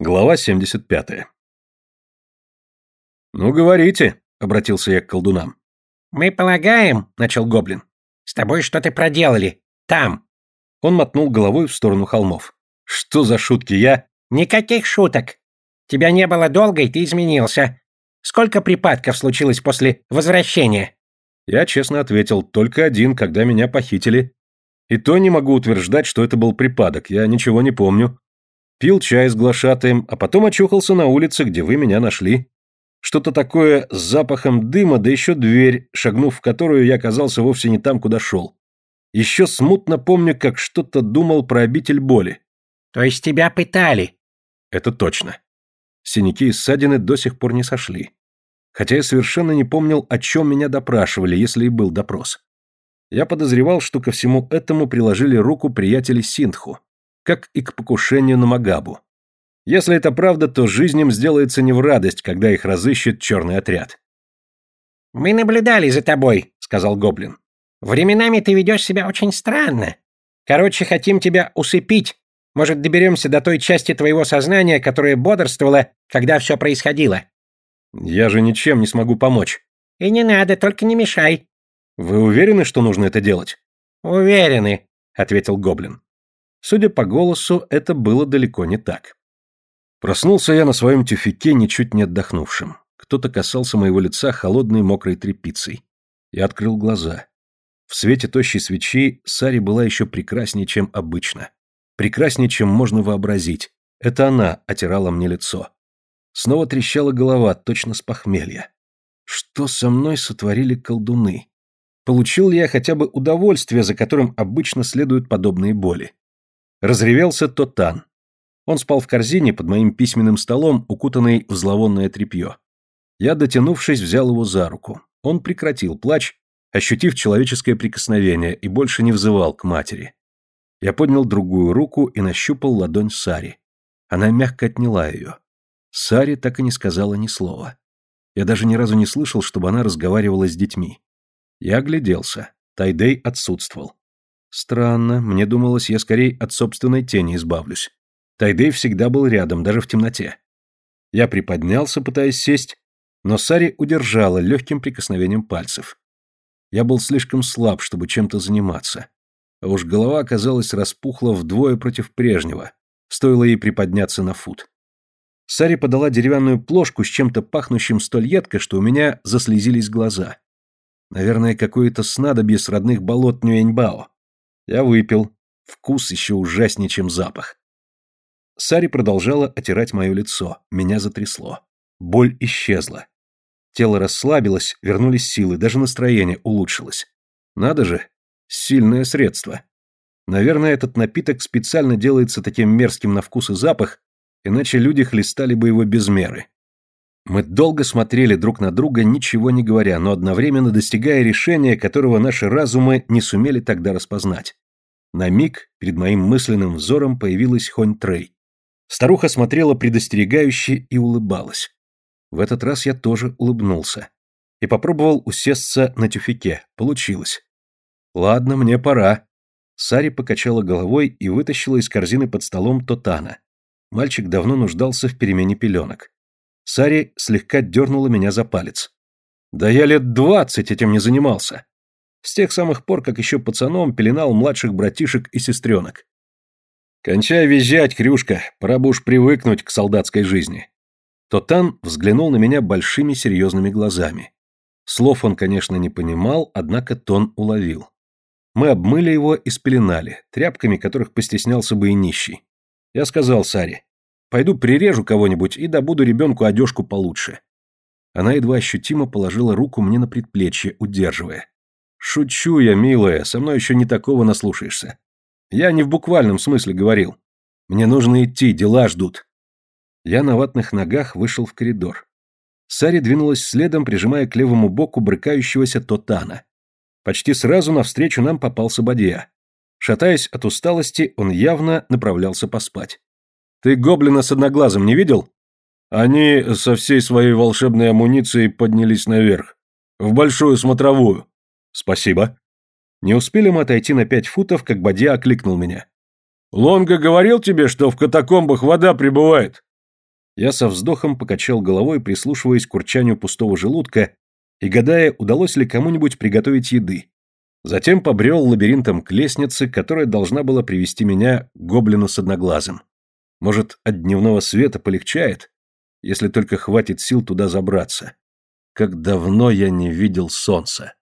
Глава 75. «Ну, говорите», — обратился я к колдунам. «Мы полагаем», — начал Гоблин, — «с тобой что-то проделали. Там». Он мотнул головой в сторону холмов. «Что за шутки я...» «Никаких шуток. Тебя не было долго, и ты изменился. Сколько припадков случилось после возвращения?» Я честно ответил, только один, когда меня похитили. И то не могу утверждать, что это был припадок, я ничего не помню. Пил чай с глашатаем, а потом очухался на улице, где вы меня нашли. Что-то такое с запахом дыма, да еще дверь, шагнув в которую я оказался вовсе не там, куда шел. Еще смутно помню, как что-то думал про обитель боли. То есть тебя пытали? Это точно. Синяки и ссадины до сих пор не сошли. Хотя я совершенно не помнил, о чем меня допрашивали, если и был допрос. Я подозревал, что ко всему этому приложили руку приятели Синтху как и к покушению на Магабу. Если это правда, то жизнь им сделается не в радость, когда их разыщет черный отряд. «Мы наблюдали за тобой», — сказал Гоблин. «Временами ты ведешь себя очень странно. Короче, хотим тебя усыпить. Может, доберемся до той части твоего сознания, которая бодрствовала, когда все происходило». «Я же ничем не смогу помочь». «И не надо, только не мешай». «Вы уверены, что нужно это делать?» «Уверены», — ответил Гоблин. Судя по голосу, это было далеко не так. Проснулся я на своем тюфике, ничуть не отдохнувшим. Кто-то касался моего лица холодной мокрой тряпицей. Я открыл глаза. В свете тощей свечи Сари была еще прекраснее, чем обычно. Прекраснее, чем можно вообразить. Это она отирала мне лицо. Снова трещала голова, точно с похмелья. Что со мной сотворили колдуны? Получил ли я хотя бы удовольствие, за которым обычно следуют подобные боли? Разревелся Тотан. Он спал в корзине под моим письменным столом, укутанный в зловонное тряпье. Я, дотянувшись, взял его за руку. Он прекратил плач, ощутив человеческое прикосновение, и больше не взывал к матери. Я поднял другую руку и нащупал ладонь Сари. Она мягко отняла ее. Сари так и не сказала ни слова. Я даже ни разу не слышал, чтобы она разговаривала с детьми. Я огляделся. Тайдей отсутствовал. Странно, мне думалось, я скорее от собственной тени избавлюсь. Тайдей всегда был рядом, даже в темноте. Я приподнялся, пытаясь сесть, но Сари удержала легким прикосновением пальцев. Я был слишком слаб, чтобы чем-то заниматься. А уж голова оказалась распухла вдвое против прежнего, стоило ей приподняться на фут. Сари подала деревянную плошку с чем-то пахнущим столь едко, что у меня заслезились глаза. Наверное, какое-то снадобье с родных болот Нюэньбао. Я выпил. Вкус еще ужаснее, чем запах. Сари продолжала отирать мое лицо. Меня затрясло. Боль исчезла. Тело расслабилось, вернулись силы, даже настроение улучшилось. Надо же, сильное средство. Наверное, этот напиток специально делается таким мерзким на вкус и запах, иначе люди хлестали бы его без меры. Мы долго смотрели друг на друга, ничего не говоря, но одновременно достигая решения, которого наши разумы не сумели тогда распознать. На миг перед моим мысленным взором появилась Хонь Трей. Старуха смотрела предостерегающе и улыбалась. В этот раз я тоже улыбнулся. И попробовал усесться на тюфике. Получилось. Ладно, мне пора. Сари покачала головой и вытащила из корзины под столом Тотана. Мальчик давно нуждался в перемене пеленок. Сари слегка дернула меня за палец. Да я лет двадцать этим не занимался. С тех самых пор, как еще пацаном пеленал младших братишек и сестренок. «Кончай визжать, Крюшка, пора бы уж привыкнуть к солдатской жизни». Тотан взглянул на меня большими серьезными глазами. Слов он, конечно, не понимал, однако тон уловил. Мы обмыли его и спеленали, тряпками которых постеснялся бы и нищий. Я сказал Саре, Пойду прирежу кого-нибудь и добуду ребенку одежку получше. Она едва ощутимо положила руку мне на предплечье, удерживая. Шучу я, милая, со мной еще не такого наслушаешься. Я не в буквальном смысле говорил. Мне нужно идти, дела ждут. Я на ватных ногах вышел в коридор. Сари двинулась следом, прижимая к левому боку брыкающегося Тотана. Почти сразу навстречу нам попался Бадья. Шатаясь от усталости, он явно направлялся поспать. Ты гоблина с одноглазым не видел? Они со всей своей волшебной амуницией поднялись наверх. В большую смотровую. Спасибо. Не успели мы отойти на пять футов, как Бадья окликнул меня. Лонга говорил тебе, что в катакомбах вода прибывает? Я со вздохом покачал головой, прислушиваясь к урчанию пустого желудка и гадая, удалось ли кому-нибудь приготовить еды. Затем побрел лабиринтом к лестнице, которая должна была привести меня к гоблину с одноглазым. Может, от дневного света полегчает, если только хватит сил туда забраться. Как давно я не видел солнца.